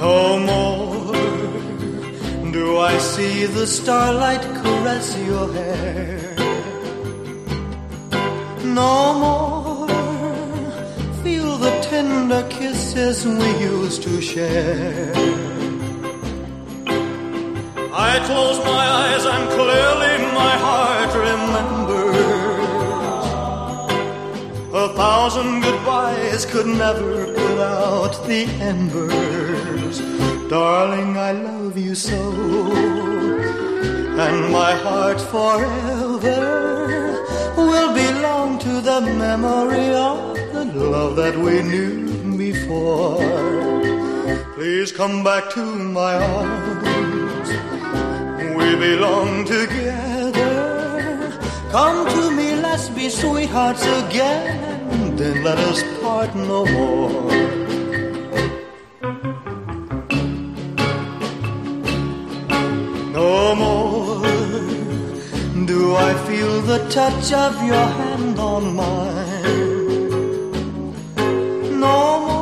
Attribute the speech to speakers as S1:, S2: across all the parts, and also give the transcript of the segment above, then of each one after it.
S1: No more do I see the starlight caress your hair. No more feel the tender kisses we used to share. I close my eyes and clearly my heart remembers. A thousand could never put out the embers. Darling, I love you so. And my heart forever will belong to the memory of the love that we knew before. Please come back to my arms. We belong together. Come to me, let's be sweethearts again. Then let us part no more. No more do I feel the touch of your hand on mine. No more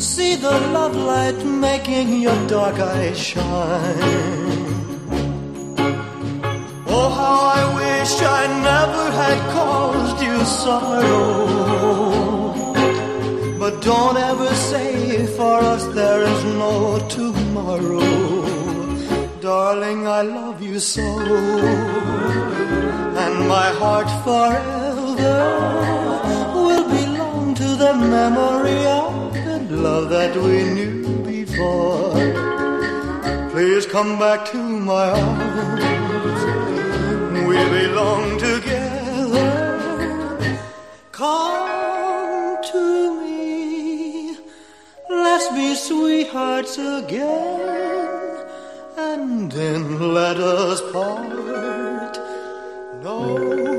S1: see the love light making your dark eyes shine. Wish I never had caused you sorrow. But don't ever say for us there is no tomorrow. Darling, I love you so. And my heart forever will belong to the memory of the love that we knew before. Please come back to my arms. Let's be sweethearts again. And then let us part no